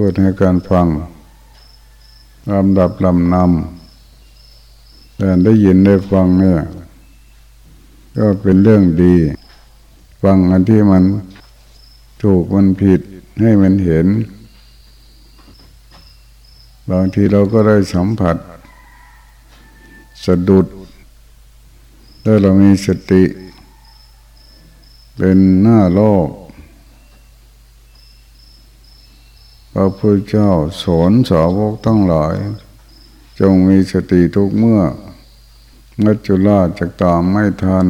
พูดให้การฟังลำดับลำนำแต่ได้ยินได้ฟังเนี่ย ก็เป็นเรื่องดี ฟังอันที่มันถูกมันผิดให้มันเห็น บางทีเราก็ได้สัมผัส สะดุดถ้าเรามีสติ เป็นหน้าโลก พระพุทธเจ้าสอนสาวกทั้งหลาย จงมีสติทุกเมื่อมัจจุราชจะตามไม่ทัน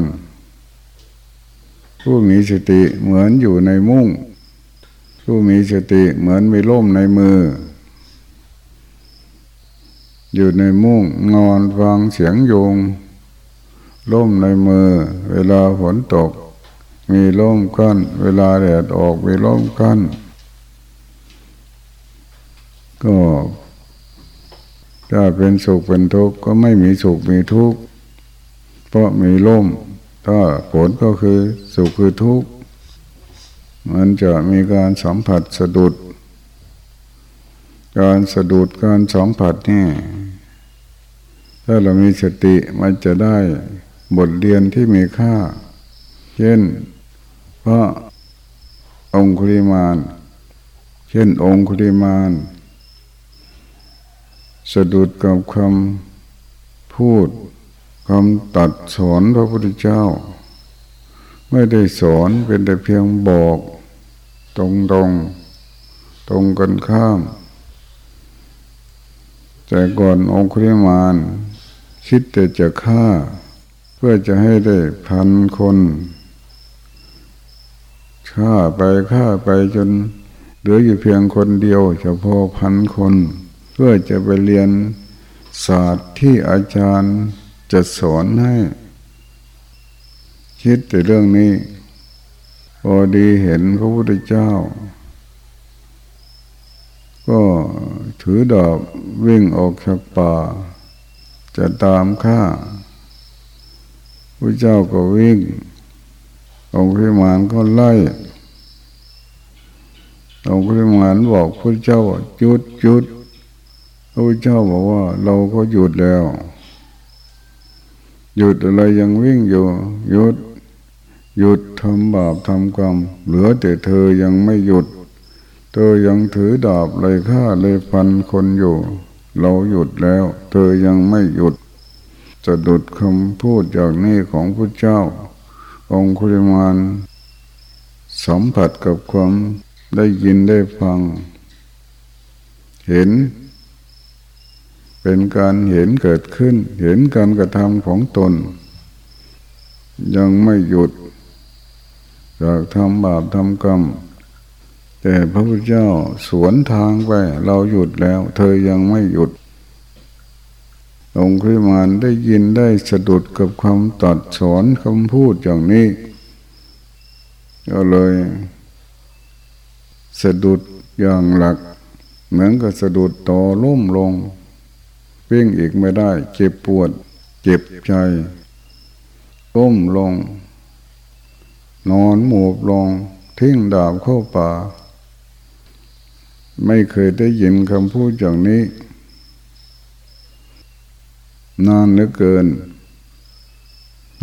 ผู้มีสติเหมือนอยู่ในมุ้งผู้มีสติเหมือนมีล่มในมือ อยู่ในมุ้งนอนฟังเสียงโยงล่มในมือ เวลาฝนตก มีล่มกั้น เวลาแดดออกมีล่มกั้น ก็ถ้าเป็นสุขเป็นทุกข์ก็ไม่มีสุขมีทุกข์เพราะมีล่มถ้าผลก็คือสุขคือทุกข์มันจะมีการสัมผัสสะดุด การสะดุดการสัมผัสนี่ถ้าเรามีสติมันจะได้บทเรียนที่มีค่า เช่นพระองคุลิมาน เช่นองคุลิมาน สะดุดกับคำพูดคำตัดสอนพระพุทธเจ้า ไม่ได้สอนเป็นแต่เพียงบอก ตรงตรงตรงกันข้าม แต่ก่อนองคุริมาน คิดแต่จะฆ่า เพื่อจะให้ได้พันคนฆ่าไปฆ่าไปจนเหลืออยู่เพียงคนเดียวเฉพาะพันคน เพื่อจะไปเรียนศาสตร์ที่อาจารย์จะสอนให้ คิดแต่เรื่องนี้ พอดีเห็นพระพุทธเจ้า ก็ถือดาบวิ่งออกจากป่า จะตามข้าพระเจ้าก็วิ่งองค์พิมานก็ไล่องค์พิมานบอกพระเจ้าจุดจุด พระเจ้าบอกว่า เราก็หยุดแล้ว หยุดอะไรยังวิ่งอยู่ หยุด หยุดทำบาปทำกรรม เหลือแต่เธอยังไม่หยุด เธอยังถือดาบเลยฆ่าเลยฟันคนอยู่ เราหยุดแล้ว เธอยังไม่หยุดจะดุดคำพูดจากนี้ของพระเจ้า องคุริมานสัมผัสกับความได้ยินได้ฟัง เห็น เป็นการเห็นเกิดขึ้น เห็นการกระทำของตน ยังไม่หยุดจากทำบาปทำกรรม แต่พระพุทธเจ้าสวนทางไป เราหยุดแล้ว เธอยังไม่หยุด องค์คริมานได้ยินได้สะดุดกับคำตัดสอนคำพูดอย่างนี้ ก็เลยสะดุดอย่างหลัก เหมือนกับสะดุดต่อลุ่มลง วิ่งอีกไม่ได้ เจ็บปวด เจ็บใจก้มลง นอนหมูบลง ทิ้งดาบเข้าป่า ไม่เคยได้ยินคำพูดอย่างนี้ นานเหลือเกิน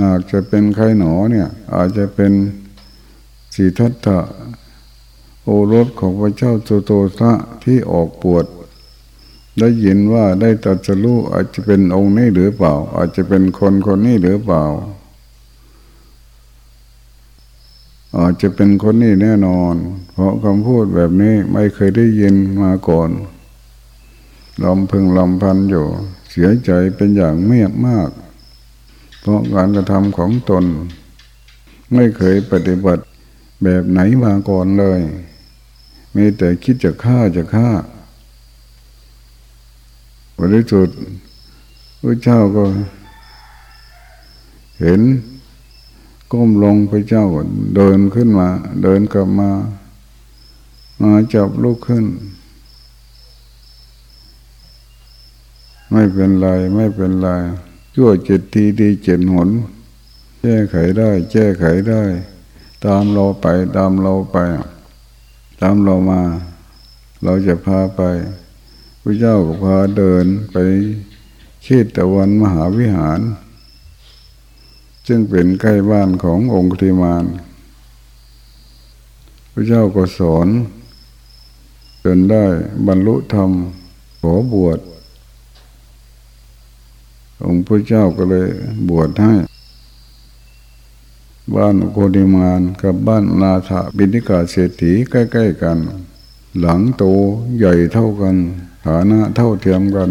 หากจะเป็นใครหนอเนี่ย อาจจะเป็นสีทัตตะโอรสของพระเจ้าโตโตทะที่ออกปวด ได้ยินว่าได้ตัดสรู้อาจจะเป็นองค์นี้หรือเปล่า อาจจะเป็นคนคนนี้หรือเปล่า อาจจะเป็นคนนี้แน่นอน เพราะคำพูดแบบนี้ไม่เคยได้ยินมาก่อนลำพึงลำพันอยู่ เสียใจเป็นอย่างเมียมาก เพราะการกระทำของตน ไม่เคยปฏิบัติแบบไหนมาก่อนเลย มีแต่คิดจะฆ่าจะฆ่า บริสุทธิ์พระเจ้าก็ เห็นก้มลงพระเจ้าก็เดินขึ้นมา เดินกลับมา มาจับลูกขึ้น ไม่เป็นไรไม่เป็นไรชั่วเจ็ดทีดีเจ็ดหน แก้ไขได้ แก้ไขได้ ตามเราไป ตามเราไป ตามเรามา เราจะพาไป พระเจ้าก็พาเดินไปเขตตะวันมหาวิหาร ซึ่งเป็นใกล้บ้านขององค์ธิมานพระเจ้าก็สอนจนได้บรรลุธรรมขอบวชองค์พระเจ้าก็เลยบวชให้ บ้านโกดิมานกับบ้านนาถบินิกาเศรษฐีใกล้ ๆ กัน หลังโตใหญ่เท่ากัน ฐานะเท่าเทียมกัน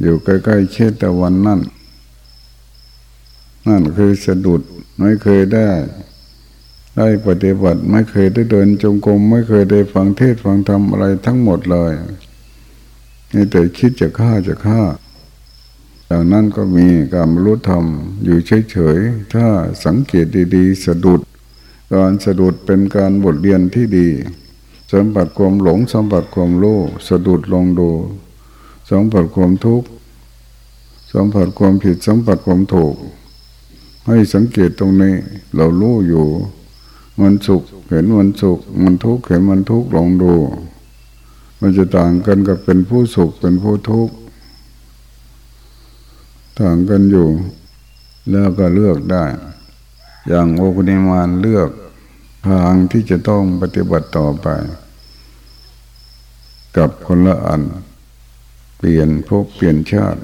อยู่ใกล้ๆเชตวันนั่น นั่นคือสะดุดไม่เคยได้ ได้ปฏิบัติไม่เคยได้เดินจงกรมไม่เคยได้ฟังเทศฟังธรรมอะไรทั้งหมดเลยนี่แต่คิดจะฆ่าจะฆ่าจากนั้นก็มีการรู้ธรรมอยู่เฉยๆ ถ้าสังเกตดีๆ สะดุด การสะดุดเป็นการบทเรียนที่ดี สัมผัสความหลงสัมผัสความรู้สะดุดลงดูสัมผัสความทุกข์สัมผัสความผิดสัมผัสความถูก ให้สังเกตตรงนี้ เรารู้อยู่ มันสุขเห็นมันสุข มันทุกข์เห็นมันทุกข์ลองดู มันจะต่างกันกับเป็นผู้สุขเป็นผู้ทุกข์ต่างกันอยู่ แล้วก็เลือกได้ อย่างโอคุณิมานเลือก ทางที่จะต้องปฏิบัติต่อไป กับคนละอัน เปลี่ยนพบเปลี่ยนชาติ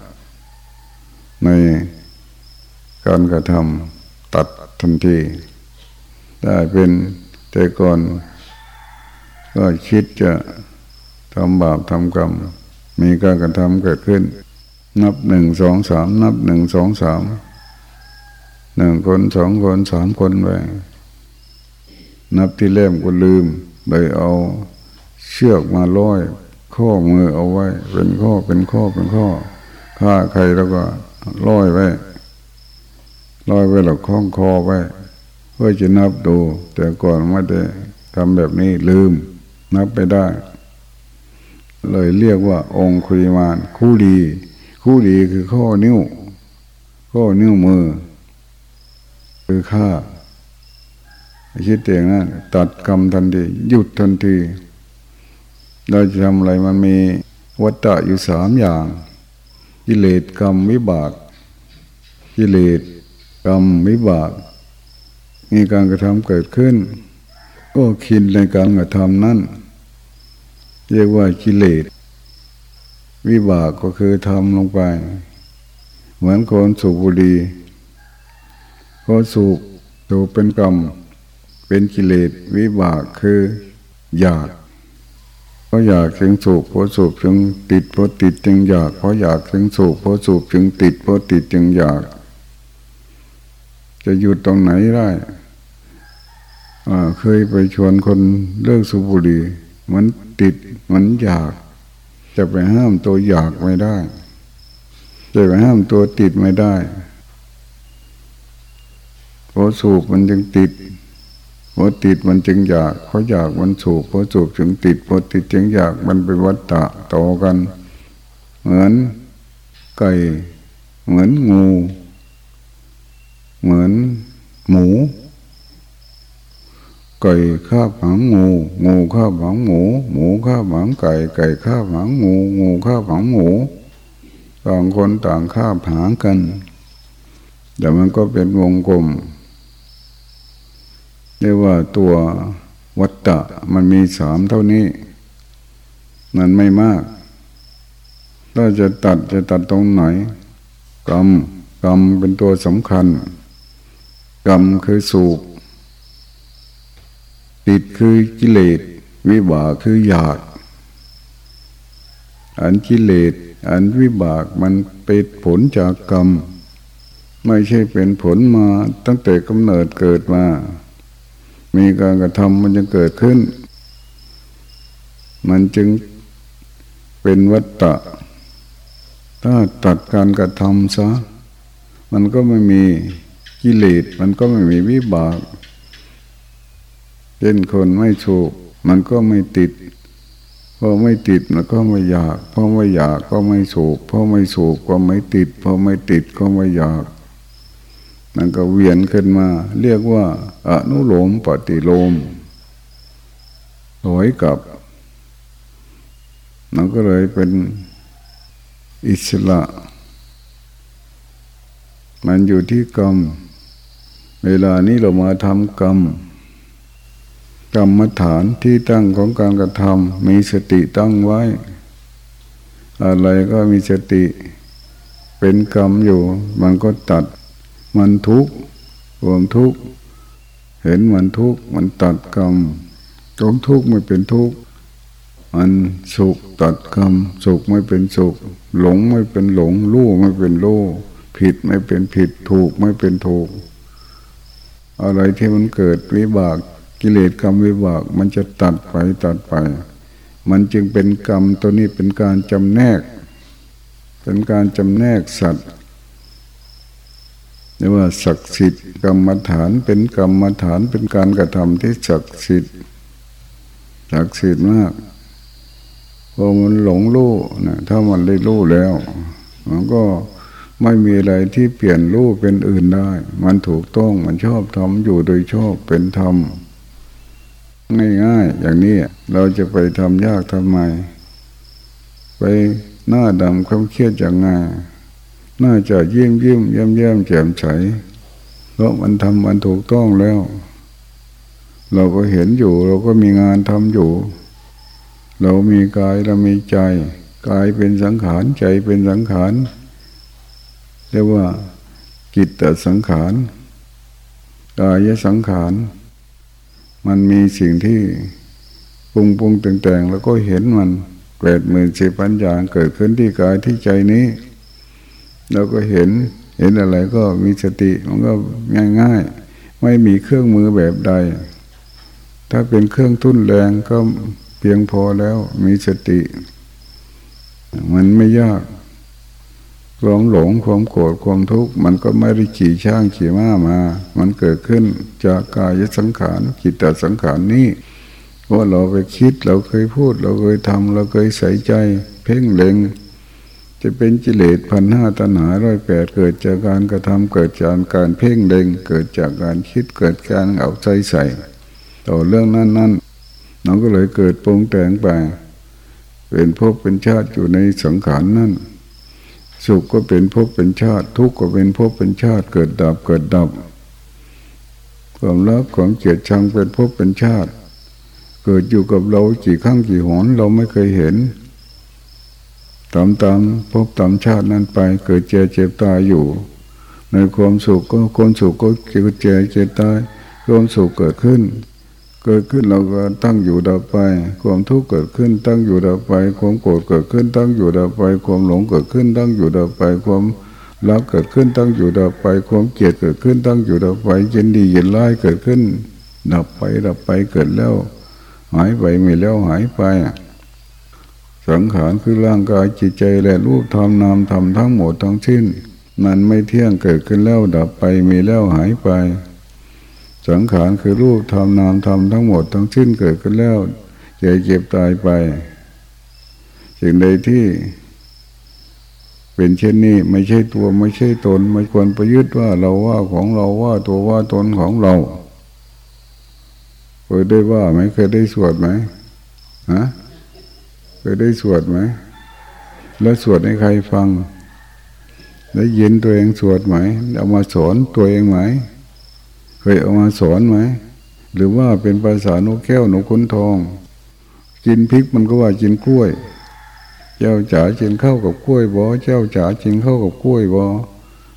ในการกระทำตัดทันทีได้เป็นแต่ก่อนก็คิดจะทำบาปทำกรรม มีการกระทำเกิดขึ้น นับหนึ่งสองสามนับหนึ่งสองสามหนึ่งคนสองคนสามคนไป นับที่เล่มก็ลืมเลยเอาเชือกมาล้อยข้อมือเอาไว้ เป็นข้อเป็นข้อเป็นข้อฆ่าใครแล้วก็ล้อยไว้ล้อยไว้หลักข้องคอไว้เพื่อจะนับดู แต่ก่อนไม่ได้ทำแบบนี้ลืม นับไปได้ เลยเรียกว่า องคุริมานคู่ดีคู่ดีคือข้อนิ้ว ข้อนิ้วมือ คือค่า คิดเองนะตัดกรรมทันทีหยุดทันที เราจะทำอะไรมันมีวัตตะอยู่สามอย่างกิเลสกรรมวิบากกิเลสกรรมวิบาก มีการกระทำเกิดขึ้น ก็คิดในการกระทำนั้นเรียกว่ากิเลสวิบากก็คือทำลงไป เหมือนคนสูบบุหรี่ก็สูบสูบเป็นกรรม เป็นกิเลสวิบากคืออยากเพราะอยากจึงสูบเพราะสูบจึงติดเพราะติดจึงอยากเพราะอยากจึงสูบเพราะสูบจึงติดเพราะติดจึงอยาก จะหยุดตรงไหนได้เคยไปชวนคนเลิกสูบบุหรี่มันติดมันอยาก จะไปห้ามตัวอยากไม่ได้ จะไปห้ามตัวติดไม่ได้เพราะสูบมันจึงติด พราะติดมันจึงอยากเพราะอยากมันสูบเพราะสูบจึงติดเพราะติดจึงอยากมันเป็นวัฏฏะต่อกัน เหมือนไก่ เหมือนงู เหมือนหมู ไก่ข้าบหางงู งูข้าบหางหมู หมูข้าบหางไก่ ไก่ข้าบหางงู งูข้าบหางหมู ต่างคนต่างข้าบหางกัน แต่มันก็เป็นวงกลม เรียกว่าตัววัตตะมันมีสามเท่านี้ มันไม่มาก ถ้าจะตัดจะตัดตรงไหน กรรม กรรมเป็นตัวสำคัญ กรรมคือสูบติดคือกิเลส วิบากคืออยาก อันกิเลส อันวิบากมันเป็นผลจากกรรม ไม่ใช่เป็นผลมาตั้งแต่กำเนิดเกิดมา มีการกระทำมันจะเกิดขึ้น มันจึงเป็นวัตตะ ถ้าตัดการกระทำซะ มันก็ไม่มีกิเลสมันก็ไม่มีวิบากเช่นคนไม่ถูกมันก็ไม่ติดพอไม่ติดมันก็ไม่อยากพอไม่อยากก็ไม่สูบพอไม่สูบก็ไม่ติดพอไม่ติดก็ไม่อยาก มันก็เวียนขึ้นมา เรียกว่าอนุโลมปฏิโลมถอยกับเราก็เลยเป็นอิสระ มันอยู่ที่กรรม เวลานี้เรามาทำกรรม กรรมฐานที่ตั้งของการกระทำมีสติตั้งไว้ อะไรก็มีสติ เป็นกรรมอยู่ มันก็ตัด มันทุกข์รวมทุกข์เห็นมันทุกข์มันตัดกรรมตรงทุกข์ไม่เป็นทุกข์มันสุขตัดกรรมสุขไม่เป็นสุข หลงไม่เป็นหลงรู้ไม่เป็นรู้ผิดไม่เป็นผิดถูกไม่เป็นถูก อะไรที่มันเกิดวิบากกิเลสกรรมวิบาก มันจะตัดไปตัดไป มันจึงเป็นกรรมตัวนี้เป็นการจำแนก เป็นการจำแนกสัตว์ เรียกว่าศักดิ์สิทธิ์กรรมฐานเป็นกรรมฐานเป็นการกระทำที่ศักดิ์สิทธิ์ศักดิ์สิทธิ์มากพอมันหลงรู้นะถ้ามันได้รู้แล้ว มันก็ไม่มีอะไรที่เปลี่ยนรู้เป็นอื่นได้ มันถูกต้องมันชอบทำอยู่โดยชอบเป็นธรรมง่ายๆอย่างนี้เราจะไปทำยากทำไม ไปหน้าดำความเครียดอย่างไง น่าจะยิ้มยิ้มเยี่ยมเยี่ยมแจ่มใสเพราะมันทำมันถูกต้องแล้ว เราก็เห็นอยู่ เราก็มีงานทำอยู่ เรามีกายเรามีใจ กายเป็นสังขารใจเป็นสังขารเรียกว่ากิตตสังขารกายสังขาร มันมีสิ่งที่ปรุงปรุงแต่งแต่งแล้วก็เห็นมันแปดหมื่นสิบพันอย่างเกิดขึ้นที่กายที่ใจนี้ เราก็เห็นเห็นอะไรก็มีสติมันก็ง่าย ๆ ไม่มีเครื่องมือแบบใด ถ้าเป็นเครื่องทุ่นแรงก็เพียงพอแล้วมีสติ มันไม่ยากความหลงความโกรธความทุกข์มันก็ไม่ได้ขี่ช่างขี่ม้ามา มันเกิดขึ้นจากกายสังขารจิตตสังขารนี้ว่าเราไปคิดเราเคยพูด เราเคยทำเราเคยใส่ใจ เพ่งเล็ง จะเป็นจิเลสพันห้าตัณหาร้อยแปดเกิดจากการกระทำเกิดจากการเพ่งเล็งเกิดจากการคิดเกิดการเอาใจใส่ ต่อเรื่องนั้นนั้นเราก็เลยเกิดปรุงแต่งไปเป็นภพเป็นชาติอยู่ในสังขารนั่นสุขก็เป็นภพเป็นชาติ ทุกข์ก็เป็นภพเป็นชาติเกิดดับเกิดดับความรักความเกลียดชังเป็นภพเป็นชาติ เกิดอยู่กับเรากี่ครั้งกี่หนเราไม่เคยเห็น ตามตามพบตามชาตินั้นไป เกิดเจ็บเจ็บตายอยู่ ในความสุขก็คนสุขก็เกิดเจ็บเจ็บตายความสุขเกิดขึ้น เกิดขึ้นเราก็ตั้งอยู่ดับไป ความทุกข์เกิดขึ้น ตั้งอยู่ดับไป ความโกรธเกิดขึ้น ตั้งอยู่ดับไป ความหลงเกิดขึ้น ตั้งอยู่ดับไป ความรักเกิดขึ้น ตั้งอยู่ดับไป ความเกลียดเกิดขึ้น ตั้งอยู่ดับไปเย็นดีเย็นร้ายเกิดขึ้น ดับไปดับไปเกิดแล้ว หายไปไม่แล้วหายไป สังขารคือร่างกายจิตใจและรูปธรรมนามธรรมทั้งหมดทั้งสิ้น มันไม่เที่ยงเกิดขึ้นแล้วดับไปมีแล้วหายไป สังขารคือรูปทำนามทำทั้งหมดทั้งสิ้นเกิดขึ้นแล้วเจ็บเจ็บตายไปสิ่งใดที่เป็นเช่นนี้ไม่ใช่ตัวไม่ใช่ตน ไม่ควรประยุทธ์ว่าเราว่าของเราว่าตัวว่าตนของเราเคยได้ว่าไหมเคยได้สวดไหมฮะ เคยได้สวดไหม แล้วสวดให้ใครฟังได้ยินตัวเองสวดไหม เอามาสอนตัวเองไหม เคยเอามาสอนไหม หรือว่าเป็นภาษานกแก้วหนกขุนทอง กินพริกมันก็ว่ากินกล้วย เจ้าจ๋ากินข้าวกับกล้วยบอเจ้าจ๋ากินข้าวกับกล้วยบอ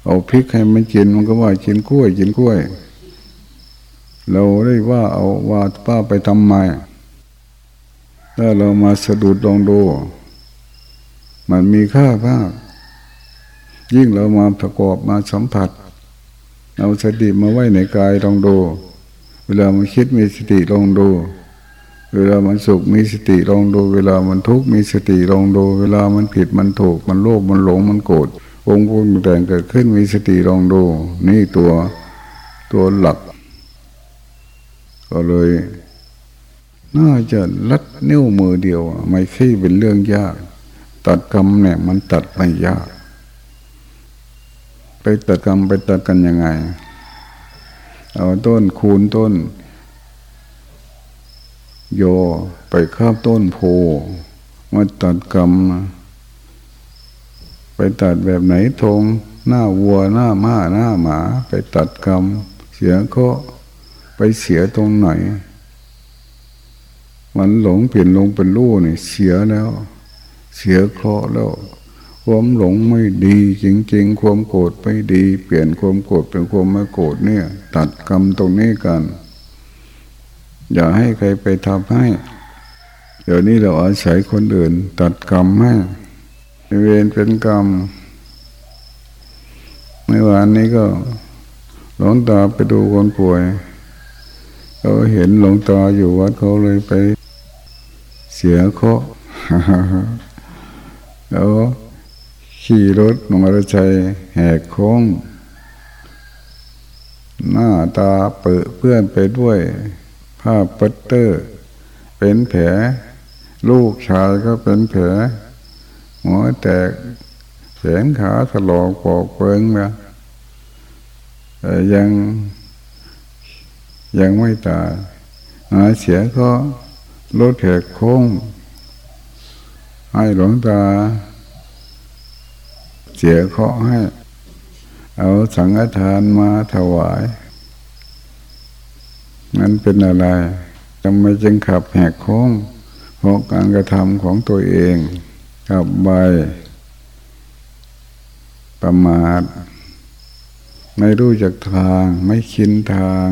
เอาพริกให้มันกินมันก็ว่ากินกล้วยกินกล้วย เราได้ว่าเอาว่าป้าไปทำไม ถ้าเรามาสะดุดลองดู มันมีค่ามาก ยิ่งเรามาประกอบมาสัมผัส เอาสติมาไว้ในกายลองดู เวลามันคิดมีสติลองดู เวลามันสุขมีสติลองดู เวลามันทุกข์มีสติลองดู เวลามันผิดมันถูก มันโลภมันหลงมันโกรธองค์ปรุงแต่งเกิดขึ้นมีสติลองดู นี่ตัวตัวหลัก ก็เลย น่าจะลัดนิ้วมือเดียว ไม่ใช่เป็นเรื่องยาก ตัดกรรมเนี่ยมันตัดไม่ยาก ไปตัดกรรมไปตัดกันยังไง เอาต้นคูณต้น โยไปข้ามต้นโพมาตัดกรรม ไปตัดแบบไหนทง หน้าวัวหน้าม้าหน้าหมา ไปตัดกรรม เสียก็ไปเสียตรงไหน มันหลงเปลี่ยนลงเป็นรู้นี่เสียแล้ว เสียเคราะห์แล้วความหลงไม่ดีจริง ๆ ความโกรธไม่ดี เปลี่ยนความโกรธเป็นความไม่โกรธเนี่ย ตัดกรรมตรงนี้กัน อย่าให้ใครไปทำให้ เดี๋ยวนี้เราอาศัยคนอื่น ตัดกรรมให้เวรเป็นกรรมเมื่อวานนี้ก็หลวงตาไปดูคนป่วยเขาเห็นหลวงตาอยู่วัดเขาเลยไป เสียเคาะแล้วขี่รถมอเตอร์ไซค์แหกโค้ง หน้าตาเปื้อเพื่อนไปด้วย ผ้าปัตเตอร์ เป็นแผล ลูกชายก็เป็นแผลหัวแตกแขนขาถลอกปอกเปิงนะแต่ยังยังไม่ตายหาเสียก็ ลดแขกโค้ง ให้หลวงตา เสียเคาะให้ เอาสังฆทานมาถวาย นั้นเป็นอะไรทำไมจึงขับแหกโค้งเพราะการกระทำของตัวเองขับใบประมาท ไม่รู้จักทาง ไม่คินทาง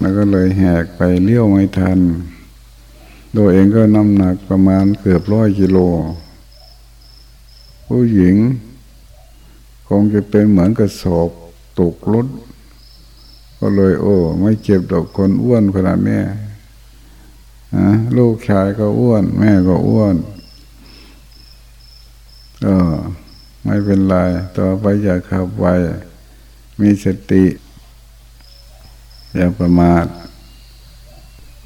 แล้วก็เลยแหกไปเลี้ยวไม่ทัน ตัวเองก็น้ำหนักประมาณเกือบร้อยกิโล ผู้หญิง คงจะเป็นเหมือนกระสอบตกรถก็เลย โอ้ ไม่เจ็บดอกคนอ้วนขนาดนี้ลูกชายก็อ้วน แม่ก็อ้วนก็ไม่เป็นไร ต่อไปอย่าขับไวมีสติ อย่าประมาท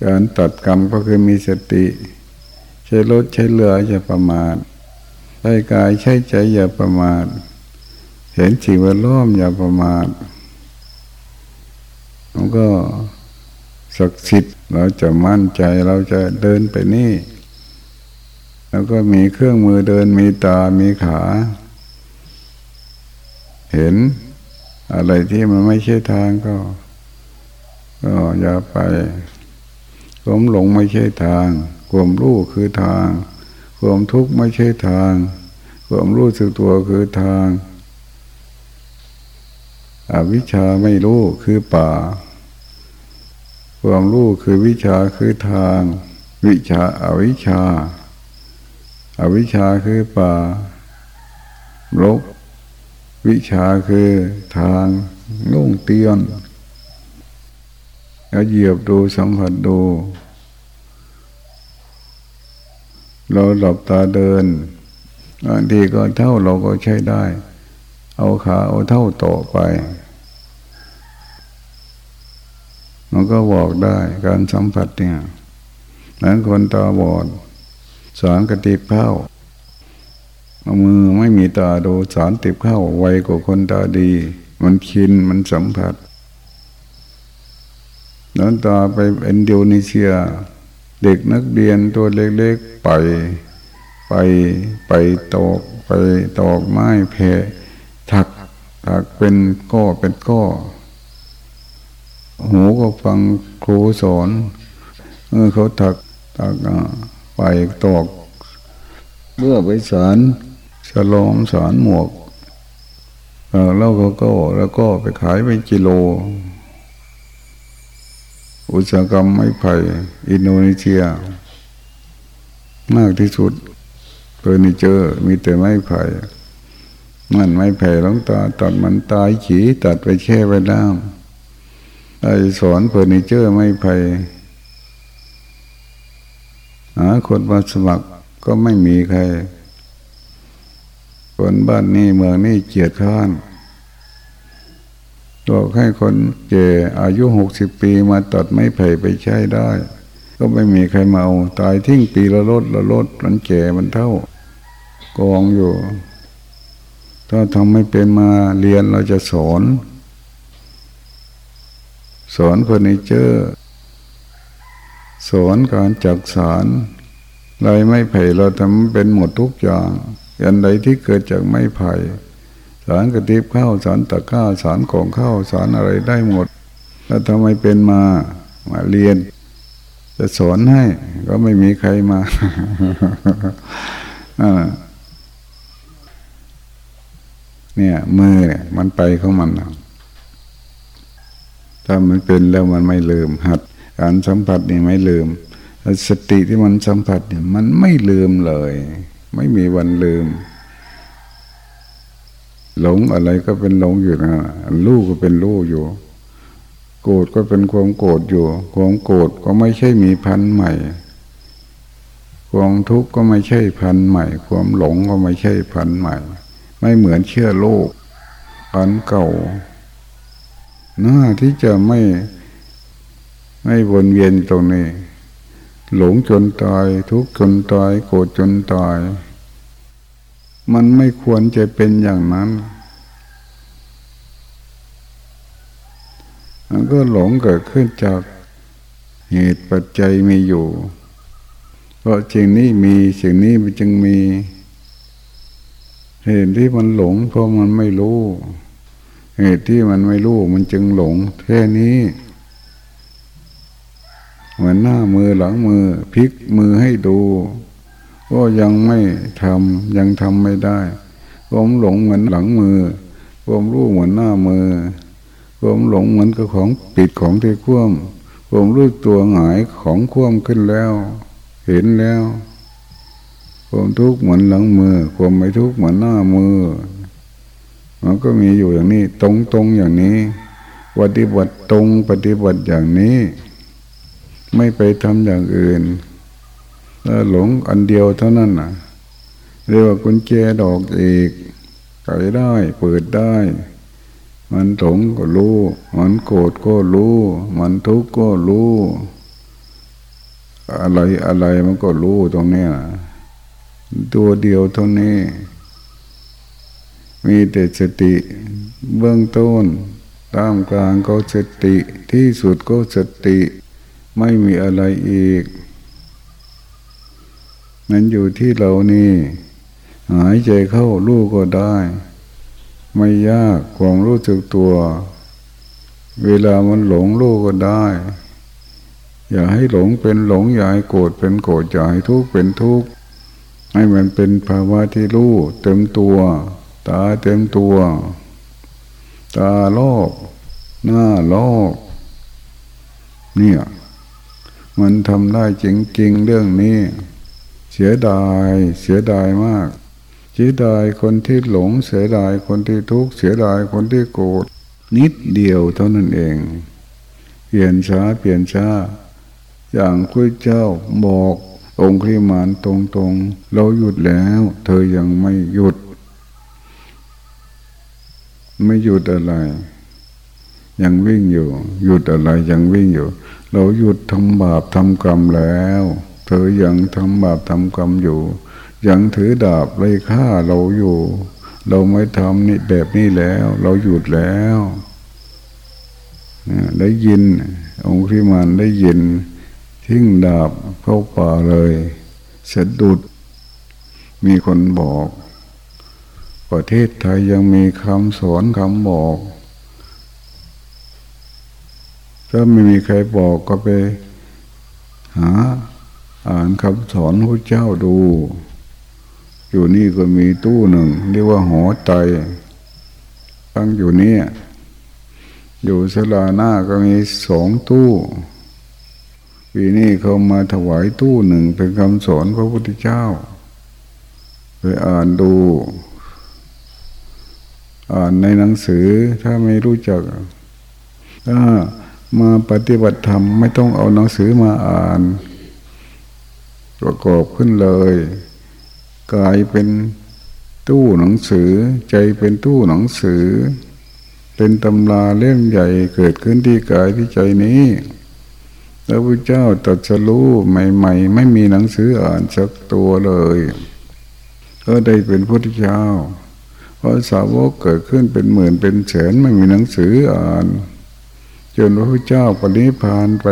การตัดกรรมก็คือมีสติ ใช้รถใช้เรืออย่าประมาทใช้กายใช้ใจอย่าประมาท เห็นสิ่งแวดล้อมอย่าประมาทมันก็ศักดิ์สิทธิ์เราจะมั่นใจเราจะเดินไปนี่ แล้วก็มีเครื่องมือเดินมีตา มีขา เห็นอะไรที่มันไม่ใช่ทางก็ก็ อย่าไปความหลงไม่ใช่ทาง ความรู้คือทาง ความทุกข์ไม่ใช่ทาง ความรู้สึกตัวคือทางอวิชชาไม่รู้คือป่า ความรู้คือวิชาคือทาง วิชาอาวิชาอาวิชาคือป่าลบวิชาคือทางลุ่งเตียน แล้วเหยียบดูสัมผัสดู เราหลับตาเดินบางทีก็เท่าเราก็ใช้ได้ เอาขาเอาเท่าต่อไป มันก็บอกได้การสัมผัสเนี่ยหลังคนตาบอดสอนกระติบเข้าเอามือไม่มีตาดูสอนติบเข้าไวกว่าคนตาดี มันคินมันสัมผัส นั้นตาไปอินโดนีเซีย เด็กนักเรียนตัวเล็กๆไปไปไปตอกไปตอกไม้แผ่ถักถักเป็นก้อเป็นก้อหูก็ฟังครูสอนเออเขาถักถักไปตอกเมื่อไปสอนฉลองสอนหมวกเออแล้วก็ก็แล้วก็ไปขายเป็นกิโล อุตสาหกรรมไม้ไผ่อินโดนีเซีย มากที่สุดเฟอร์นิเจอร์มีแต่ไม้ไผ่มันไม้ไผ่ลงตาตัดมันตายขีตัดไปแช่ไว้น้ำไอสอนเฟอร์นิเจอร์ไม้ไผ่หาคนมาสมัครก็ไม่มีใครคนบ้านนี้เมืองนี้เกียดข้าน บอกให้คนเก่อายุหกสิบปีมาตัดไม้ไผ่ไปใช้ได้ ก็ไม่มีใครมาเอาตายทิ้งปีละลดละลดมันแก่มันเท่ากองอยู่ ถ้าทำไม่เป็นมาเรียนเราจะสอน สอนเฟอร์นิเจอร์สอนการจักสารลายไม้ไผ่เราทำเป็นหมดทุกอย่างอันใดที่เกิดจากไม้ไผ่ สารกระติบข้าวสารตะก้าสารของข้าวสารอะไรได้หมด แล้วทำไมเป็นมามาเรียน จะสอนให้ ก็ไม่มีใครมาเนี่ย มือเนี่ย มันไปของมันถ้ามันเป็นแล้วมันไม่ลืม หัดการสัมผัสนี่ไม่ลืมสติที่มันสัมผัสเนี่ยมันไม่ลืมเลย ไม่มีวันลืม หลงอะไรก็เป็นหลงอยู่นะรู้ก็เป็นรู้อยู่ โกรธก็เป็นความโกรธอยู่ ความโกรธก็ไม่ใช่มีพันใหม่ ความทุกข์ก็ไม่ใช่พันใหม่ ความหลงก็ไม่ใช่พันใหม่ ไม่เหมือนเชื่อโลกอันเก่าหน้าที่จะไม่ไม่วนเวียนตรงนี้ หลงจนตาย ทุกข์จนตาย โกรธจนตาย มันไม่ควรจะเป็นอย่างนั้น มันก็หลงเกิดขึ้นจากเหตุปัจจัยมีอยู่ เพราะสิ่งนี้มีสิ่งนี้มันจึงมี เหตุที่มันหลง เพราะมันไม่รู้ เหตุที่มันไม่รู้มันจึงหลงแค่นี้ เหมือนหน้ามือหลังมือพลิกมือให้ดู ก็ยังไม่ทำยังทำไม่ได้ผมหลงเหมือนหลังมือผมรู้เหมือนหน้ามือผมหลงเหมือนกับของปิดของที่คว่ำผมรู้ตัวหงายของคว่ำขึ้นแล้ว เห็นแล้วผมทุกข์เหมือนหลังมือผมไม่ทุกข์เหมือนหน้ามือ มันก็มีอยู่อย่างนี้ ตรงตรงอย่างนี้ ปฏิบัติตรงปฏิบัติอย่างนี้ ไม่ไปทำอย่างอื่น หลงอันเดียวเท่านั้นนะเรียกว่ากุญแจดอกเอกไขได้เปิดได้ มันหลงก็รู้ มันโกรธก็รู้ มันทุกข์ก็รู้ อะไรอะไรมันก็รู้ตรงนี้นะตัวเดียวเท่านี้ มีแต่สติเบื้องต้นตามกลางก็สติที่สุดก็สติ ไม่มีอะไรอีก นั้นอยู่ที่เรานี่ หายใจเข้าลูกก็ได้ ไม่ยากความรู้สึกตัว เวลามันหลงลูกก็ได้ อย่าให้หลงเป็นหลง อย่าให้โกรธเป็นโกรธอย่าให้ทุกข์เป็นทุกข์ให้มันเป็นภาวะที่รู้เต็มตัว ตาเต็มตัว ตาโลก หน้าโลก เนี่ย มันทำได้จริงๆเรื่องนี้ สียดายเสียดายมาก เสียดายคนที่หลง เสียดายคนที่ทุกข์เสียดายคนที่โกรธนิดเดียวเท่านั้นเอง เปลี่ยนช้าเปลี่ยนช้า อย่างคุยเจ้าบอกองค์คริมานตรงๆ เราหยุดแล้ว เธอยังไม่หยุด ไม่หยุดอะไร ยังวิ่งอยู่ หยุดอะไรยังวิ่งอยู่ เราหยุดทำบาปทำกรรมแล้ว เธอยังทำบาปทำกรรมอยู่ ยังถือดาบไล่ฆ่าเราอยู่ เราไม่ทำนี่แบบนี้แล้ว เราหยุดแล้วได้ยิน องค์ที่มันได้ยิน ทิ้งดาบเข้าป่าเลยสะดุด มีคนบอก ประเทศไทยยังมีคำสอนคำบอกถ้าไม่มีใครบอกก็ไป หา อ่านคำสอนพระเจ้าดู อยู่นี่ก็มีตู้หนึ่งเรียกว่าหอใจตั้งอยู่นี่อยู่สลาหน้าก็มีสองตู้ปีนี้เขามาถวายตู้หนึ่งเป็นคำสอนพระพุทธเจ้าไปอ่านดู อ่านในหนังสือถ้าไม่รู้จักถ้ามาปฏิบัติธรรมไม่ต้องเอาหนังสือมาอ่าน ประกอบขึ้นเลยกายเป็นตู้หนังสือใจเป็นตู้หนังสือ เป็นตำราเล่มใหญ่เกิดขึ้นที่กายที่ใจนี้แล้วพระเจ้าตรัสรู้ใหม่ ๆ ไม่มีหนังสืออ่านสักตัวเลยก็ได้เป็นพุทธเจ้าเพราะสาวกเกิดขึ้นเป็นหมื่นเป็นแสนไม่มีหนังสืออ่าน จนพระพุทธเจ้าปณิพานไป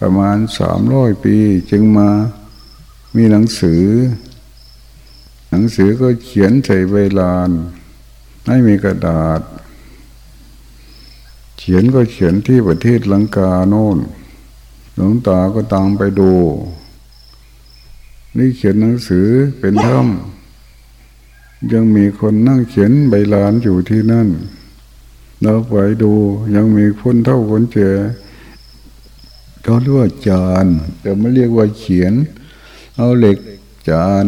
ประมาณสามร้อยปี จึงมา มีหนังสือ หนังสือก็เขียนใส่ใบลานให้มีกระดาษ เขียนก็เขียนที่ประเทศลังกาโน่นหลวงตาก็ตามไปดู นี่เขียนหนังสือเป็นถ้ำยังมีคนนั่งเขียนใบลานอยู่ที่นั่น เราไปดูยังมีคนเท่าคนเจอเขาเรียกว่าจานแต่ไม่เรียกว่าเขียน เอาเหล็กจาน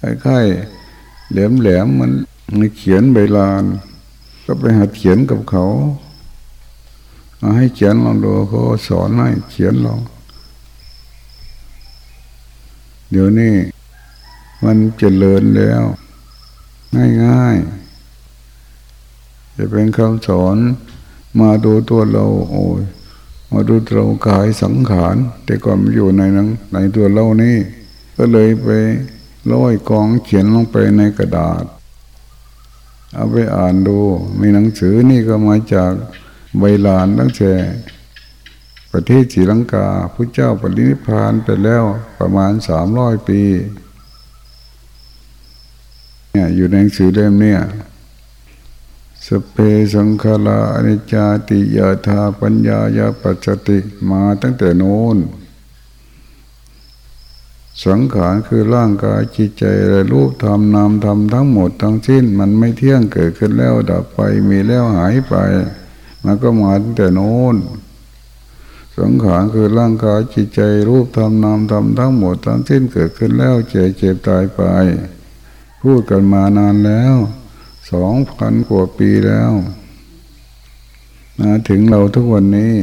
คล้ายๆแหลมๆมันมันเขียนใบลาน ก็ไปหัดเขียนกับเขาเอาให้เขียนลองดูเขาสอนให้เขียนลองเดี๋ยวนี้มันเจริญแล้ว ง่ายๆจะเป็นคำสอนมาดูตัวเรา โอ้ย มาดูเรากายสังขาร แต่ก่อนมันอยู่ในนั้นในตัวเรานี่ก็เลยไปร้อยกองเขียนลงไปในกระดาษ เอาไปอ่านดู มีหนังสือนี่ก็มาจากใบลานตั้งแต่ประเทศศรีลังกาพระเจ้าปรินิพานไปแล้วประมาณสามร้อยปีเนี่ยอยู่ในหนังสือเล่มเนี่ย สเปสังคาราอนิจจติยาธาปัญญายาปัจจติมาตั้งแต่โน้น สังขารคือร่างกายจิตใจและรูปธรรมนามธรรมทั้งหมดทั้งสิ้น มันไม่เที่ยงเกิดขึ้นแล้วดับไปมีแล้วหายไป มันก็มาตั้งแต่โน้นสังขารคือร่างกายจิตใจรูปธรรมนามธรรมทั้งหมดทั้งสิ้นเกิดขึ้นแล้วเจ็บเจ็บตายไป พูดกันมานานแล้ว สองพันกว่าปีแล้วมาถึงเราทุกวันนี้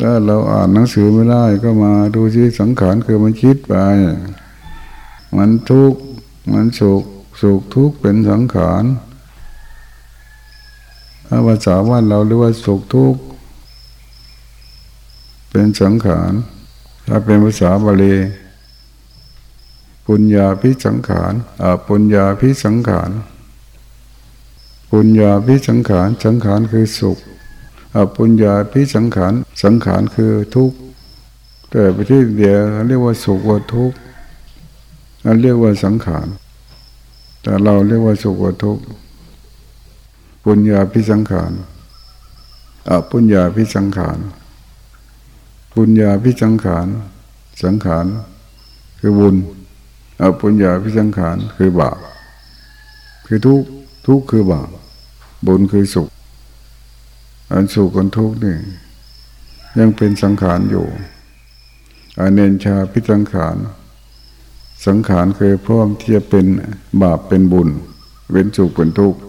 ถ้าเราอ่านหนังสือไม่ได้ก็มาดูที่สังขารคือมันคิดไป มันทุกข์มันสุขสุขทุกข์เป็นสังขารถ้าภาษาว่าเราเรียกว่าสุขทุกข์เป็นสังขาร ถ้าเป็นภาษาบาลีปุญญาพิสังขารอาปุญญาพิสังขาร ปุญญาพิสังขารสังขารคือสุขอปุญญาพิสังขารสังขารคือทุกข์แต่ประเทศเดียวเรียกว่าสุขว่าทุกข์เราเรียกว่าสังขาร แต่เราเรียกว่าสุขว่าทุกข์ปุญญาพิสังขารอปุญญาพิสังขารปุญญาพิสังขารสังขารคือบุญอปุญญาพิสังขารคือบาปคือทุกข์ทุกข์คือบาป บุญคือสุข อันสุขกับทุกข์นี่ยังเป็นสังขารอยู่อเนนชาพิสังขาร สังขารเคือพร้อมที่จะเป็นบาปเป็นบุญ เว้นสุขเป็นทุกข์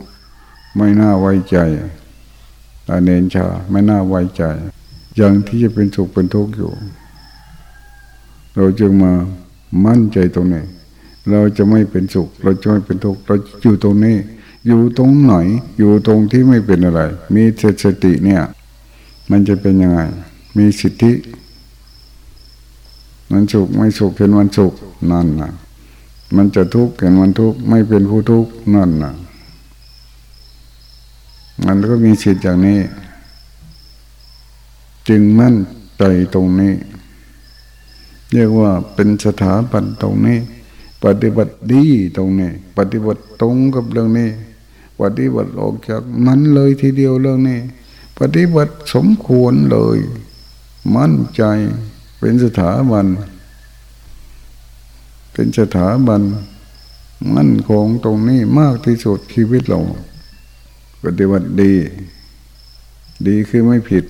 ไม่น่าไว้ใจอเนนชาไม่น่าไว้ใจ ยังที่จะเป็นสุขเป็นทุกข์อยู่ เราจึงมามั่นใจตรงนี้ เราจะไม่เป็นสุข เราจะไม่เป็นทุกข์ เราอยู่ตรงนี้ อยู่ตรงไหน อยู่ตรงที่ไม่เป็นอะไร มีสติเนี่ย มันจะเป็นยังไง มีสิทธิ มันสุขไม่สุขเป็นวันสุขนั่นนะมันจะทุกข์เป็นวันทุกข์ไม่เป็นผู้ทุกข์นั่นนะมันก็มีสิทธิ์อย่างนี้ จึงมั่นใจตรงนี้ เรียกว่าเป็นสถาบันตรงนี้ ปฏิบัติดีตรงนี้ ปฏิบัติตรงกับเรื่องนี้ ปฏิบัติออกจากมันเลยทีเดียวเรื่องนี้ ปฏิบัติสมควรเลย มั่นใจเป็นสถาบัน เป็นสถาบัน มั่นคงตรงนี้มากที่สุดชีวิตเรา ปฏิบัติดี ดีคือไม่ผิด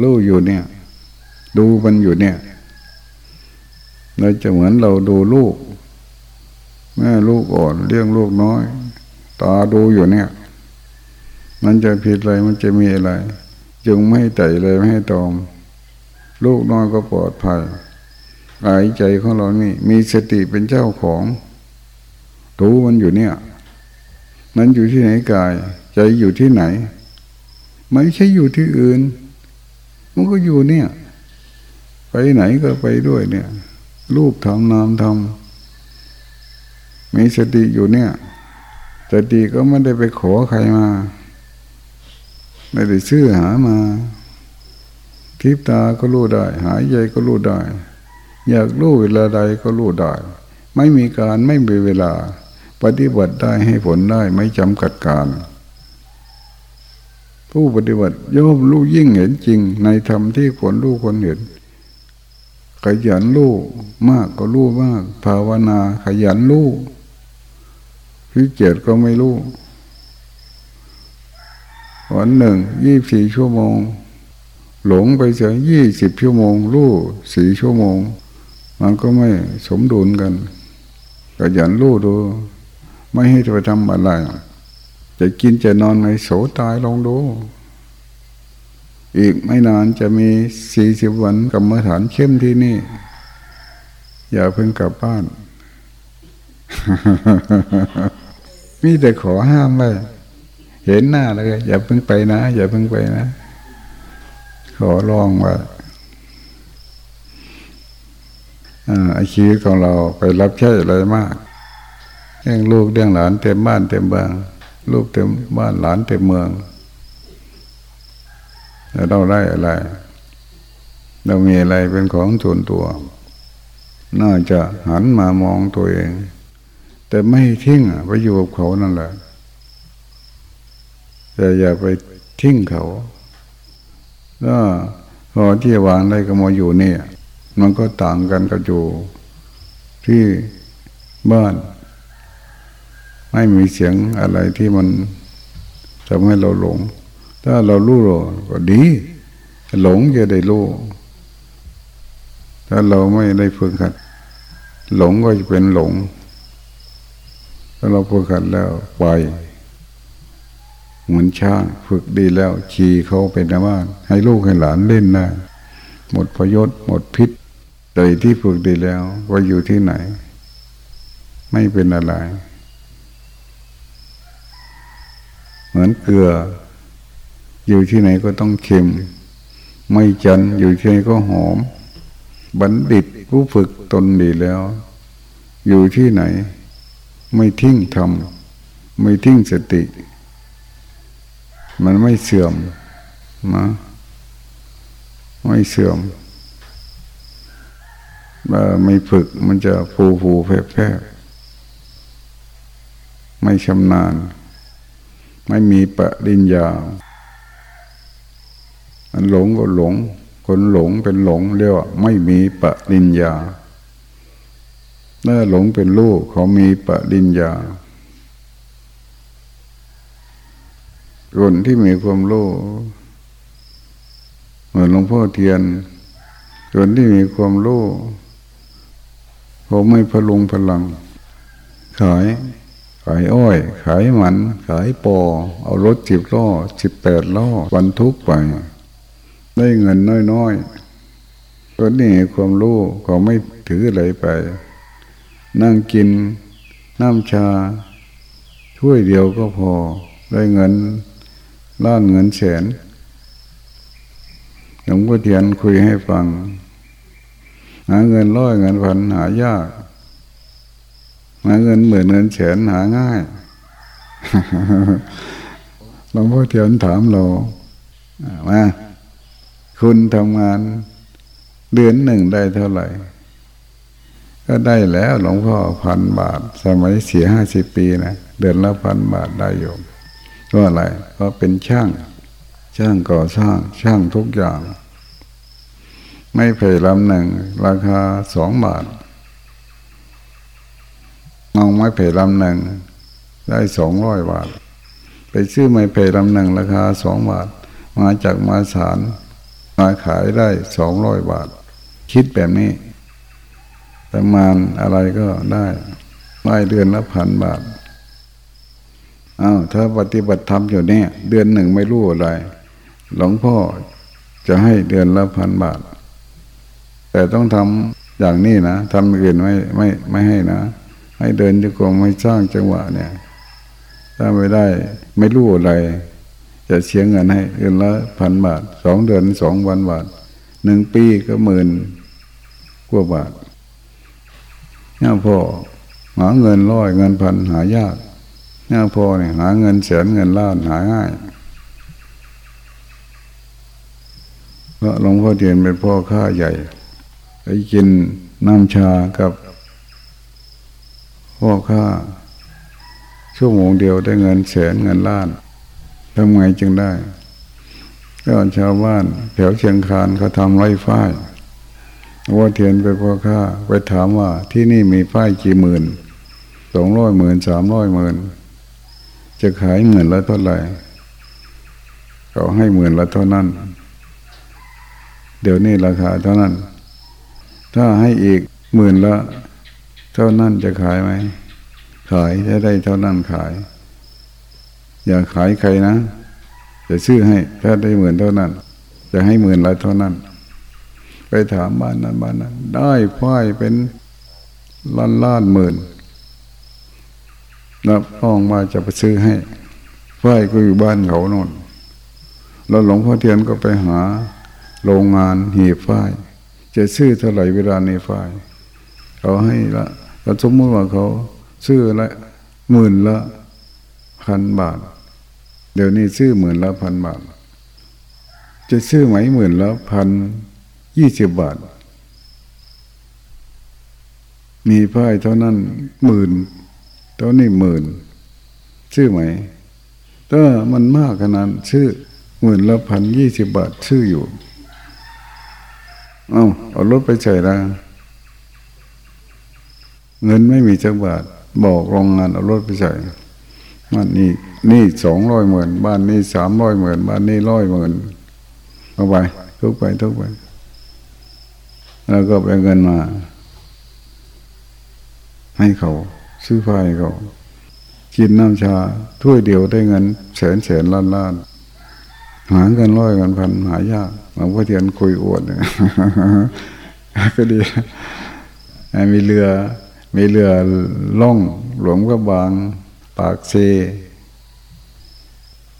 รู้อยู่เนี่ย ดูมันอยู่เนี่ยเราจะเหมือนเราดูลูก แม่ลูกอ่อนเลี้ยงลูกน้อย ตาดูอยู่เนี่ย มันจะผิดอะไรมันจะมีอะไร จึงไม่ให้ไต่เลยไม่ให้ตอม ลูกน้อยก็ปลอดภัยหายใจของเรานี่ มีสติเป็นเจ้าของรู้มันอยู่เนี่ย มันอยู่ที่ไหนกาย ใจอยู่ที่ไหน ไม่ใช่อยู่ที่อื่น มันก็อยู่เนี่ย ไปไหนก็ไปด้วยเนี่ย รูปทำนามทำมีสติอยู่เนี่ย สติก็ไม่ได้ไปขอใครมา ไม่ได้ชื่อหามาทิพตาก็รู้ได้ หายใจก็รู้ได้ อยากรู้เวลาใดก็รู้ได้ ไม่มีการไม่มีเวลา ปฏิบัติได้ให้ผลได้ไม่จำกัดการ ผู้ปฏิบัติย่อมรู้ยิ่งเห็นจริง ในธรรมที่คนรู้คนเห็น ขยันรู้มากก็รู้มาก ภาวนาขยันรู้ พิเจก็ไม่รู้ วันหนึ่งยี่บสี่ชั่วโมง หลงไปเสียยี่สิบชั่วโมง รู้สี่ชั่วโมง มันก็ไม่สมดุลกันขยันรู้ดู ไม่ให้ไปทำอะไร จะกินจะนอนในโสตายลองดูอีกไม่นานจะมีสี่สิบวันกรรมฐานเข้มที่นี่ อย่าเพิ่งกลับบ้าน มีแต่ขอห้ามไว้เห็นหน้าเลยอย่าเพิ่งไปนะ อย่าเพิ่งไปนะ ขอร้องว่าอาชีพของเราไปรับใช้อะไรมากเลี้ยงลูกเลี้ยงหลานเต็มบ้านเต็มเมืองลูกเต็มบ้านหลานเต็มเมืองแล้วเราได้อะไร เรามีอะไรเป็นของส่วนตัว น่าจะหันมามองตัวเอง แต่ไม่ทิ้งไปอยู่กับเขานั่นแหละแต่อย่าไปทิ้งเขาก็พอที่วางได้ก็มาอยู่เนี่ย มันก็ต่างกันกับอยู่ที่บ้าน ไม่มีเสียงอะไรที่มันทำให้เราหลง ถ้าเรารู้เราก็ดี หลงจะได้รู้ ถ้าเราไม่ได้ฝึกขัด หลงก็จะเป็นหลง ถ้าเราฝึกขัดแล้วไป เหมือนช้างฝึกดีแล้วขี่เขาไปในบ้านให้ลูกให้หลานเล่นได้หมดประโยชน์หมดพิษใจที่ฝึกดีแล้วว่าอยู่ที่ไหน ไม่เป็นอะไร เหมือนเกลือ อยู่ที่ไหนก็ต้องเค็ม ไม่จันอยู่ที่ไหนก็หอม บัณฑิตผู้ฝึกตนดีแล้ว อยู่ที่ไหน ไม่ทิ้งธรรมไม่ทิ้งสติ มันไม่เสื่อมนะไม่เสื่อมว่าไม่ฝึกมันจะฟูฟูแผลแผลไม่ชำนาญ ไม่มีปริญญามันหลงก็หลง คนหลงเป็นหลงเรียกว่าไม่มีปริญญา เมื่อหลงเป็นลูกเขามีปริญญา คนที่มีความรู้เหมือนหลวงพ่อเทียน คนที่มีความรู้เขาไม่พลุงพลัง ขายขายอ้อย ขายมัน ขายปอ เอารถสิบล้อสิบแปดล้อบรรทุกไป ได้เงินน้อยๆคนนี้ความรู้เขาไม่ถืออะไรไป นั่งกินน้ำชา ถ้วยเดียวก็พอ ได้เงินล้านเงินแสนหลวงพ่อเทียนคุยให้ฟัง หาเงินร้อยเงินพันหายาก หาเงินหมื่นเงินแสนหาง่ายหลวงพ่อเทียนถามเราว่าคุณทำงานเดือนหนึ่งได้เท่าไหร่ ก็ได้แล้วหลวงพ่อพันบาท สมัยเสียห้าสิบปีนะเดือนละพันบาทได้โยมก็อะไรก็เป็นช่าง ช่างก่อสร้างช่างทุกอย่าง ไม่เผยลำหนึ่งราคาสองบาทมองไม้เผยลำหนึ่งได้สองร้อยบาท ไปซื้อไม้เผยลำหนึ่งราคาสองบาท มาจากมาสารมาขายได้สองร้อยบาท คิดแบบนี้ ประมาณอะไรก็ได้ได้เดือนละพันบาทอ้าวถ้าปฏิบัติธรรมอยู่เนี่ย เดือนหนึ่งไม่รู้อะไร หลวงพ่อจะให้เดือนละพันบาท แต่ต้องทำอย่างนี้นะทำอื่นไม่ไม่ไม่ให้นะ ให้เดินจุกรมไม่สร้างจังหวะเนี่ย ถ้าไม่ได้ไม่รู้อะไร จะเสียเงินให้เดือนละพันบาทสองเดือนสองวันบาทหนึ่งปีก็หมื่นกว่าบาท เนี่ยพ่อหาเงินร้อยเงินพันหายากเนี่ยพอเนี่ยหาเงินแสนเงินล้านหาง่ายเพราะหลวงพ่อเทียนเป็นพ่อข้าใหญ่ไปกินน้ำชากับพ่อข้าชั่วโมงเดียวได้เงินแสนเงินล้านทำไงจึงได้ก็ชาวบ้านแถวเชียงคานเขาทำไร่ฝ้าย ว่าเทียนไปพ่อข้าไปถามว่าที่นี่มีฝ้ายกี่หมื่นสองร้อยหมื่นสามร้อยหมื่นจะขายหมื่นละเท่าไหร่เขาให้หมื่นละเท่านั้น เดี๋ยวนี้ราคาเท่านั้น ถ้าให้อีกหมื่นละ เท่านั้นจะขายไหมขายจะได้เท่านั้นขาย อย่าขายใครนะ จะซื้อให้ถ้าได้หมื่นเท่านั้น จะให้หมื่นละเท่านั้น ไปถามบ้านนั้นบ้านนั้นได้ฝ้ายเป็นล้านล้านหมื่นแล้วพ้องมาจะไปซื้อให้ฝ้ายก็อยู่บ้านเขาโน่นแล้วหลวงพ่อเทียนก็ไปหาโรงงานหีบฝ้ายจะซื้อเท่าไหร่เวลาในฝ้ายเขาให้ละก็สมมติว่าเขาซื้อละหมื่นละพันบาท เดี๋ยวนี้ซื้อหมื่นละพันบาท จะซื้อไหมหมื่นละพัน ยี่สิบบาท มีพ่ายเท่านั้นหมื่นเท่านี้หมื่นซื้อไหมถ้ามันมากขนาดซื้อหมื่นละพันยี่สิบบาทซื้ออยู่ เอาเอารถไปใส่ละเงินไม่มีจักบาท บอกโรงงานเอารถไปใส่บ้านนี้นี่สองร้อยหมื่นบ้านนี้สามร้อยหมื่นบ้านนี้ร้อยหมื่นเอาไปทุกไปทุกไป แล้วก็ไปเงินมา ให้เขา ซื้อไฟเขา กินน้ำชาถ้วยเดียวได้เงินแสนแสนล้านล้านหาเงินร้อยเงินพันหายากหลวงพ่อเทียนคุยอวดก็ดีมีเรือมีเรือล่องหลวงพระบาง ปากเซ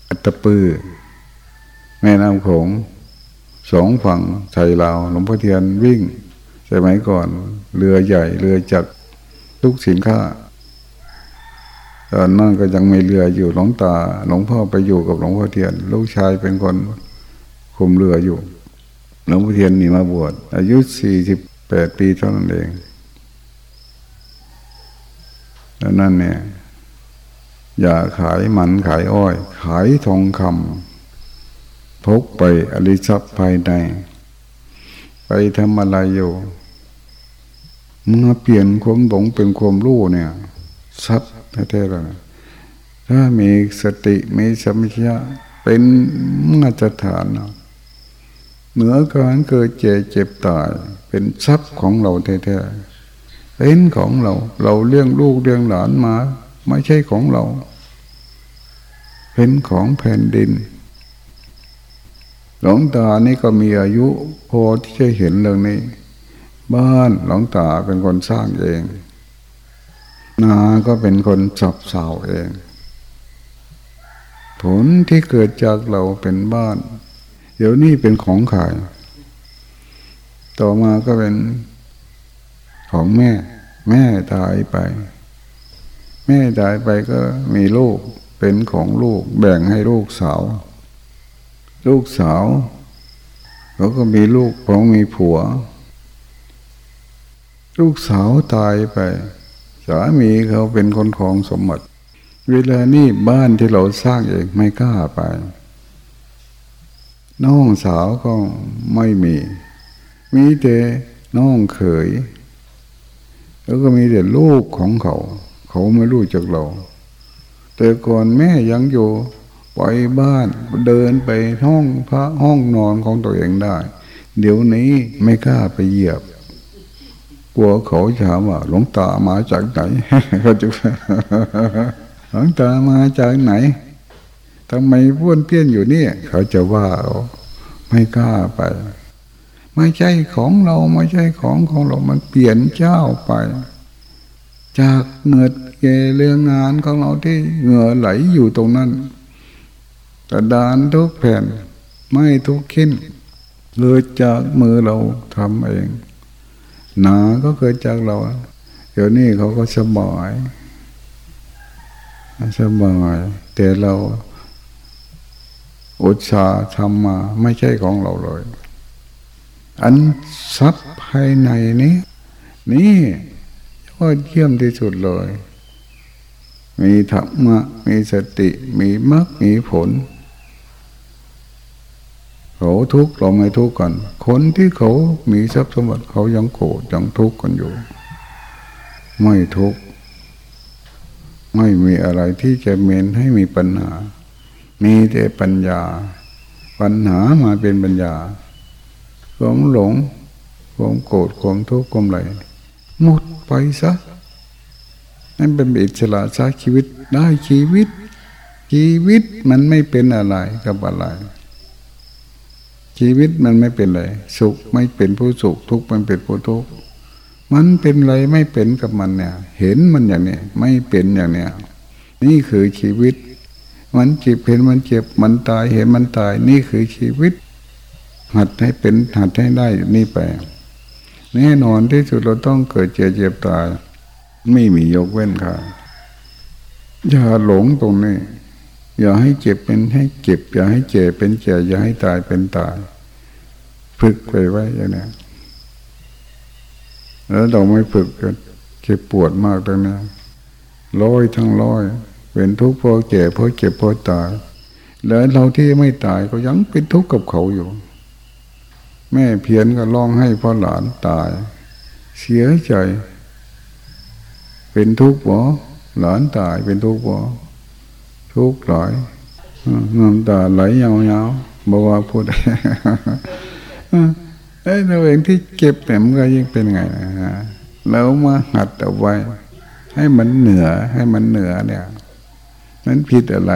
อัตปือ แม่น้ำโขงสองฝั่งไทยลาว หลวงพ่อเทียนวิ่ง สมัยก่อน เรือใหญ่ เรือจักรทุกสินค้าตอนนั้นก็ยังมีเรืออยู่หลวงตาหลวงพ่อไปอยู่กับหลวงพ่อเทียน ลูกชายเป็นคนคุมเรืออยู่หลวงพ่อเทียนนี่มาบวชอายุสี่สิบแปดปีเท่านั้นเองแล้วนั่นเนี่ย อย่าขายมันขายอ้อย ขายทองคำพกไปอริชัพภายใน ไปทำอะไรอยู่ มาเปลี่ยนความหลงเป็นความรู้เนี่ยทรัพย์แท้ๆเลยถ้ามีสติมีสัมผัสเป็นมาตรฐานเหนือการเกิดเจ็บเจ็บตาย เป็นทรัพย์ของเราแท้ๆเป็นของเรา เราเลี้ยงลูกเลี้ยงหลานมา ไม่ใช่ของเรา เป็นของแผ่นดิน หลวงตานี่ก็มีอายุพอที่จะเห็นเรื่องนี้ บ้านหลวงตาเป็นคนสร้างเอง นาก็เป็นคนจับสาวเอง ผลที่เกิดจากเราเป็นบ้าน เดี๋ยวนี้เป็นของขาย ต่อมาก็เป็นของแม่ แม่ตายไป แม่ตายไปก็มีลูกเป็นของลูก แบ่งให้ลูกสาว ลูกสาวเขาก็มีลูกของมีผัว ลูกสาวตายไป สามีเขาเป็นคนของสมบัติ เวลานี้บ้านที่เราสร้างเองไม่กล้าไปน้องสาวก็ไม่มี มีแต่น้องเขย แล้วก็มีแต่ลูกของเขา เขาไม่รู้จักเรา แต่ก่อนแม่ยังอยู่ ไปบ้านเดินไปห้องพระห้องนอนของตัวเองได้ เดี๋ยวนี้ไม่กล้าไปเหยียบ กลัวเขาถามว่าหลวงตามาจากไหนเขาจะหลวงตามาจากไหนทำไมพ้วนเพี้ยนอยู่นี่เขาจะว่าไม่กล้าไป ไม่ใช่ของเราไม่ใช่ของของเรา มันเปลี่ยนเจ้าไป จากเหงื่อเกเรื่องงานของเราที่เหงื่อไหลอยู่ตรงนั้นกระดานทุกแผ่น ไม่ทุกขิ้นเลยจากมือเราทำเอง หนาก็เกิดจากเราเดี๋ยวนี้เขาก็สบายสบายแต่เราอุตสาห์ทำมาไม่ใช่ของเราเลย อันทรัพย์ภายในนี้ นี่ยอดเยี่ยมที่สุดเลย มีธรรมะมีสติ มีมรรคมีผล เขาทุกข์เราไม่ทุกข์กัน คนที่เขามีทรัพย์สมบัติเขายังโกรธยังทุกข์กันอยู่ ไม่ทุกข์ไม่มีอะไรที่จะเมนให้มีปัญหา มีแต่ปัญญา ปัญหามาเป็นปัญญาความหลงความโกรธความทุกข์ความอะไรหมดไปซะนั่นเป็นอิสระซะชีวิตได้ชีวิต ชีวิตมันไม่เป็นอะไรกับอะไร ชีวิตมันไม่เป็นไรสุขไม่เป็นผู้สุขทุกข์มันเป็นผู้ทุกข์มันเป็นไรไม่เป็นกับมันเนี่ย เห็นมันอย่างนี้ไม่เป็นอย่างเนี้ยนี่คือชีวิต มันเจ็บเห็นมันเจ็บมันตายเห็นมันตาย นี่คือชีวิต หัดให้เป็นหัดให้ได้นี่ไปแน่นอนที่สุดเราต้องเกิดเจ็บเจ็บตาย ไม่มียกเว้นค่ะอย่าหลงตรงนี้ อย่าให้เจ็บเป็นให้เจ็บ อย่าให้เจ็บเป็นเจ็บอย่าให้ตายเป็นตายฝึกไปไว้อย่างนี้แล้วเราไม่ฝึกก็เจ็บปวดมากตรงนี้ร้อยทั้งร้อยเป็นทุกข์เพราะเจ็บเพราะเจ็บเพราะตาย แล้วเราที่ไม่ตายก็ยังเป็นทุกข์กับเขาอยู่ แม่เพียนก็ร้องให้พ่อหลานตาย เสียใจ เป็นทุกข์หรอหลานตายเป็นทุกข์หรอ ทุกข์หลายน้ำตาไหลยาวๆบอกว่าพูดไอ้เราเองที่เก็บแต่มันก็ยิ่งเป็นไงนะแล้วมาหัดเอาไว้ ให้มันเหนือให้มันเหนือเนี่ย มันผิดอะไร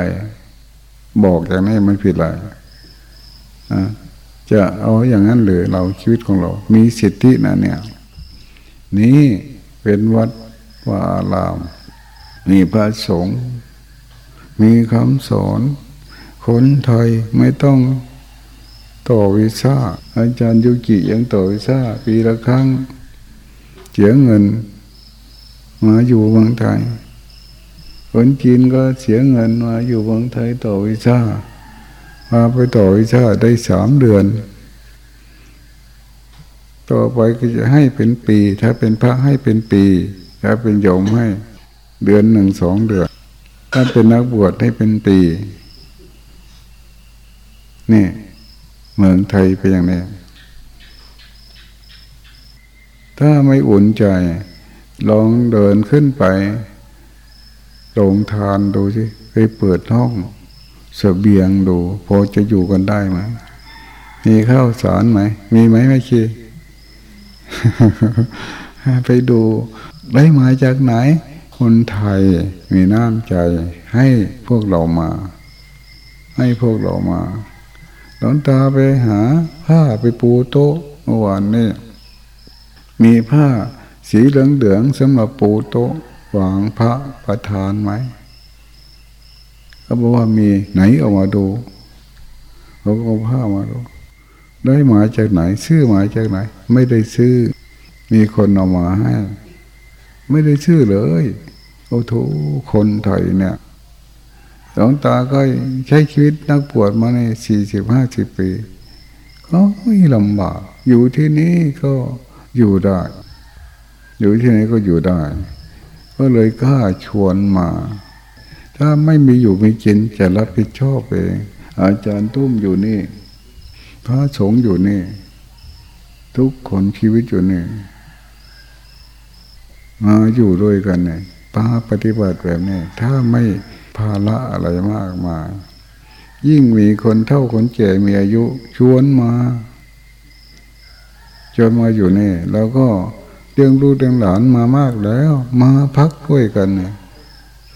บอกอย่างนี้มันผิดอะไรจะเอาอย่างนั้นหรือเราชีวิตของเรา มีสิทธินะเนี่ย นี่เป็นวัดวาอารามมีพระสงฆ์ มีคำสอนคนไทยไม่ต้องต่อวีซ่า อาจารย์ยุกิยังต่อวีซ่าปีละครั้งเสียเงิน มาอยู่เมืองไทย คนจีนก็เสียเงินมาอยู่เมืองไทยต่อวีซ่ามาไปต่อวีซ่าได้สามเดือน ต่อไปก็จะให้เป็นปี ถ้าเป็นพระให้เป็นปี ถ้าเป็นโยมให้เดือนหนึ่งสองเดือน ถ้าเป็นนักบวชให้เป็นปีนี่เมืองไทยเป็นอย่างนี้ ถ้าไม่อุ่นใจ ลองเดินขึ้นไปลงทานดูสิไปเปิดห้องสเบียงดู พอจะอยู่กันได้ไหมมีข้าวสารไหม มีไหมไม่คีไปดูได้มาจากไหน คนไทยมีน้ำใจให้พวกเรามา ให้พวกเรามาหลวงตาไปหาผ้าไปปูโต๊ะเมื่อวานนี้มีผ้าสีเหลืองเหลืองสำหรับปูโต๊ะวางพระประธานไหมเขาบอกว่ามีไหนเอามาดูเขาก็เอาผ้ามาดูได้มาจากไหน ซื้อมาจากไหน ไม่ได้ซื้อ มีคนเอามาให้ ไม่ได้ชื่อเลยโอ้โหคนไทยเนี่ยหลวงตาก็ใช้ชีวิตนักปวดมาในสี่สิบห้าสิบปี ก็ไม่ลำบาก อยู่ที่นี่ก็อยู่ได้ อยู่ที่ไหนก็อยู่ได้ ก็เลยกล้าชวนมา ถ้าไม่มีอยู่ไม่กินจะรับผิดชอบเอง อาจารย์ตุ้มอยู่นี่ พระสงฆ์อยู่นี่ ทุกคนชีวิตอยู่นี่ มาอยู่ด้วยกันเนี่ยปาปฏิบัติแบบนี้ ถ้าไม่ภาระอะไรมากมายิ่งมีคนเท่าคนแก่มีอายุชวนมาจนมาอยู่นี่แล้วก็เลี้ยงลูกเลี้ยงหลานมามากแล้ว มาพักด้วยกันเนี่ย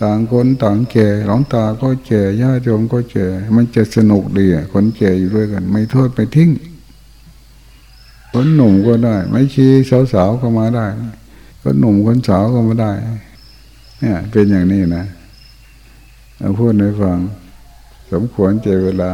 ต่างคนต่างแก่หลงตาก็แก่ญาติโยมก็แก่มันจะสนุกดีอะคนแก่อยู่ด้วยกัน ไม่โทษไปทิ้งคนหนุ่มก็ได้ ไม่ชีสาวๆก็มาได้ คนหนุ่มคนสาวก็ไม่ได้ เนี่ย เป็นอย่างนี้นะเอาพูดให้ฟัง สมควรเจเวลา